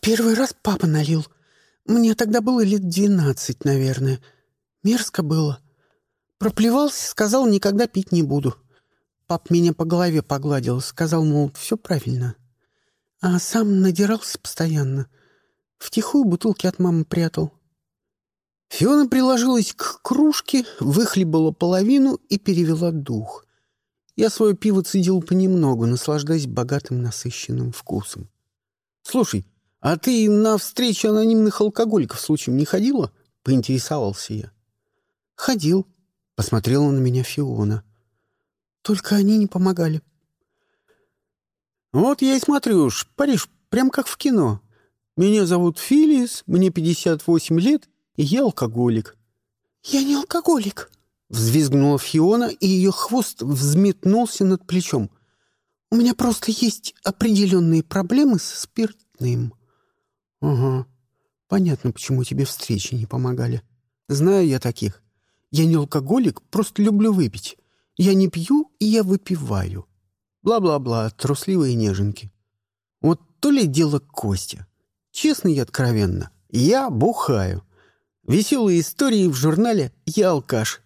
Первый раз папа налил. Мне тогда было лет двенадцать, наверное. Мерзко было. Проплевался, сказал, никогда пить не буду. Пап меня по голове погладил, сказал, мол, все правильно. А сам надирался постоянно. Втихую бутылки от мамы прятал. Фиона приложилась к кружке, выхлебала половину и перевела дух. Я свое пиво цедил понемногу, наслаждаясь богатым насыщенным вкусом. «Слушай, а ты на встречу анонимных алкоголиков случаем не ходила?» — поинтересовался я. «Ходил», — посмотрела на меня Фиона. «Только они не помогали». «Вот я и смотрю, Париж прям как в кино. Меня зовут Филис, мне 58 лет, и я алкоголик». «Я не алкоголик», — взвизгнула Фиона, и ее хвост взметнулся над плечом. «У меня просто есть определенные проблемы со спиртным». «Ага, понятно, почему тебе встречи не помогали. Знаю я таких. Я не алкоголик, просто люблю выпить. Я не пью, и я выпиваю. Бла-бла-бла, трусливые неженки. Вот то ли дело Костя. Честно и откровенно, я бухаю. Веселые истории в журнале «Я алкаш».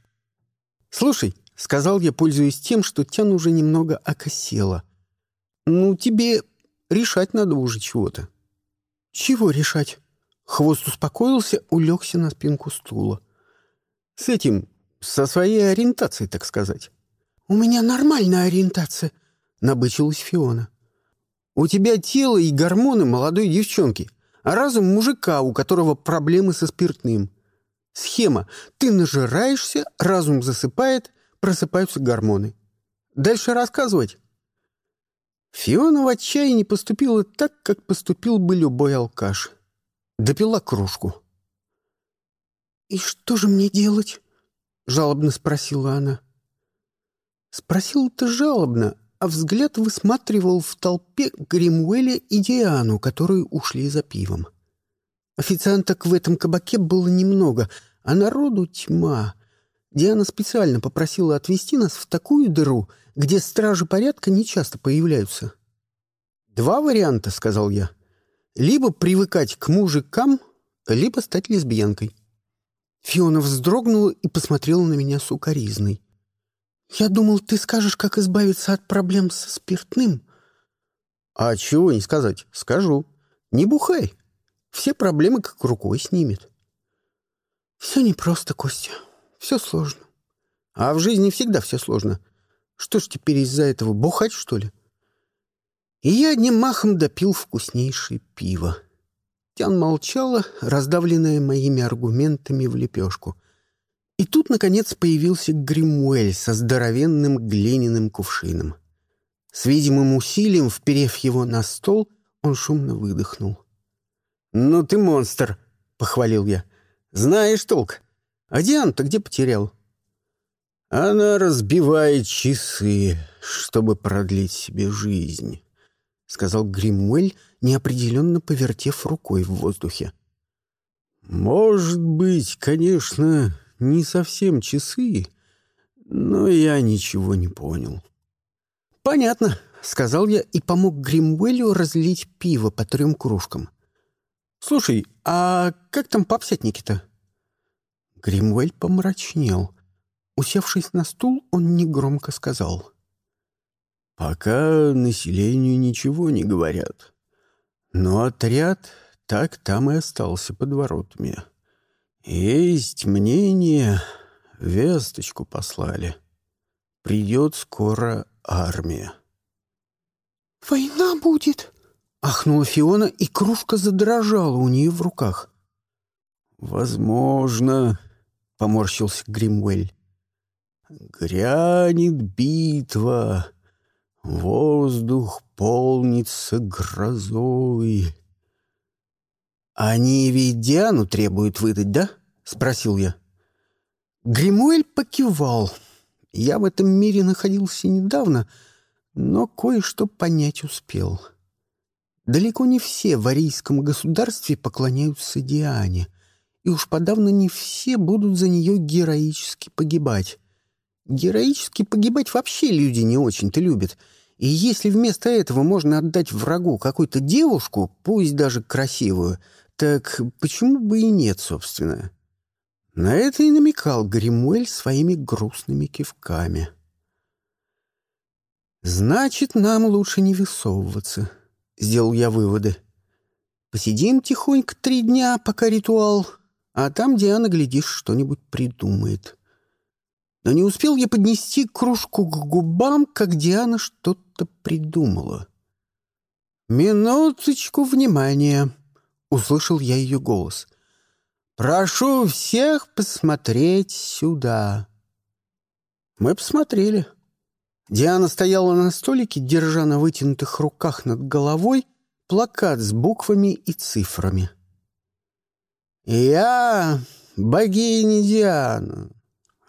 «Слушай», — сказал я, пользуясь тем, что Тян уже немного окосела. «Ну, тебе решать надо уже чего-то». «Чего решать?» Хвост успокоился, улегся на спинку стула. «С этим, со своей ориентацией, так сказать». «У меня нормальная ориентация», — набычилась Фиона. «У тебя тело и гормоны молодой девчонки, а разум мужика, у которого проблемы со спиртным. Схема. Ты нажираешься, разум засыпает, просыпаются гормоны. Дальше рассказывать?» Фиона в отчаянии поступила так, как поступил бы любой алкаш. Допила кружку. «И что же мне делать?» — жалобно спросила она. Спросил-то жалобно, а взгляд высматривал в толпе Гримуэля и Диану, которые ушли за пивом. Официанток в этом кабаке было немного, а народу тьма. Диана специально попросила отвезти нас в такую дыру, где стражи порядка нечасто появляются. «Два варианта», — сказал я. «Либо привыкать к мужикам, либо стать лесбиянкой». Фиона вздрогнула и посмотрела на меня сукоризной. «Я думал, ты скажешь, как избавиться от проблем со спиртным». «А чего не сказать? Скажу. Не бухай. Все проблемы как рукой снимет». «Все непросто, Костя. Все сложно». «А в жизни всегда все сложно. Что ж теперь из-за этого, бухать, что ли?» И я одним махом допил вкуснейшее пиво. Тян молчала, раздавленная моими аргументами в лепешку — и тут, наконец, появился Гримуэль со здоровенным глиняным кувшином. С видимым усилием, вперев его на стол, он шумно выдохнул. «Ну ты монстр!» — похвалил я. «Знаешь толк. А Диан-то где потерял?» «Она разбивает часы, чтобы продлить себе жизнь», — сказал Гримуэль, неопределенно повертев рукой в воздухе. «Может быть, конечно, не совсем часы, но я ничего не понял. «Понятно», — сказал я и помог Гримуэлю разлить пиво по трем кружкам. «Слушай, а как там попсятники-то?» Гримуэль помрачнел. Усевшись на стул, он негромко сказал. «Пока населению ничего не говорят. Но отряд так там и остался под воротами. «Есть мнение, весточку послали. Придет скоро армия». «Война будет!» — ахнула Фиона, и кружка задрожала у нее в руках. «Возможно», — поморщился Гримуэль. «Грянет битва, воздух полнится грозой». «Они ведь Диану требуют выдать, да?» — спросил я. Гримуэль покивал. Я в этом мире находился недавно, но кое-что понять успел. Далеко не все в арийском государстве поклоняются Диане, и уж подавно не все будут за нее героически погибать. Героически погибать вообще люди не очень-то любят, И если вместо этого можно отдать врагу какую-то девушку, пусть даже красивую, так почему бы и нет, собственно? На это и намекал Гримуэль своими грустными кивками. «Значит, нам лучше не высовываться», — сделал я выводы. «Посидим тихонько три дня, пока ритуал, а там Диана, глядишь, что-нибудь придумает». Но не успел я поднести кружку к губам, как Диана что-то придумала. «Минуточку внимания!» — услышал я ее голос. «Прошу всех посмотреть сюда». Мы посмотрели. Диана стояла на столике, держа на вытянутых руках над головой плакат с буквами и цифрами. «Я богиня Диана.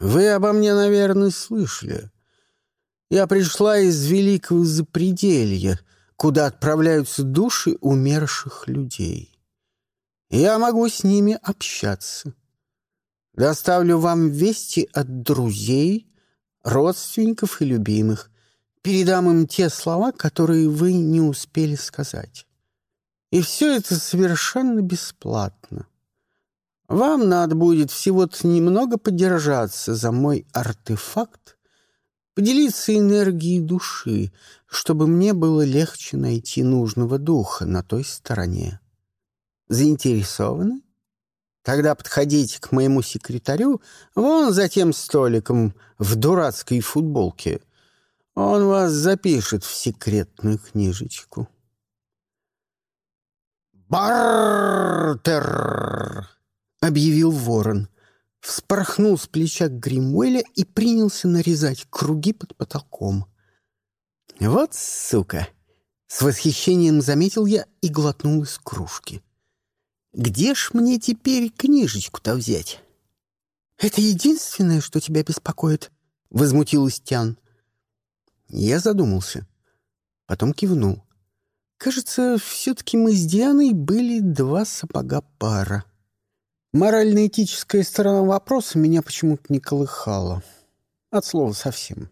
Вы обо мне, наверное, слышали. Я пришла из великого запределья, куда отправляются души умерших людей. Я могу с ними общаться. Доставлю вам вести от друзей, родственников и любимых. Передам им те слова, которые вы не успели сказать. И все это совершенно бесплатно. Вам надо будет всего-то немного подержаться за мой артефакт, поделиться энергией души, чтобы мне было легче найти нужного духа на той стороне. Заинтересованы? Тогда подходите к моему секретарю вон за тем столиком в дурацкой футболке. Он вас запишет в секретную книжечку. «Бартер!» — объявил ворон. Вспорхнул с плеча Гримуэля и принялся нарезать круги под потолком. «Вот сука!» — с восхищением заметил я и глотнул из кружки. Где ж мне теперь книжечку-то взять? Это единственное, что тебя беспокоит, возмутилась Тян. Я задумался, потом кивнул. Кажется, все-таки мы с Дианой были два сапога пара. Морально-этическая сторона вопроса меня почему-то не колыхала. От слова совсем.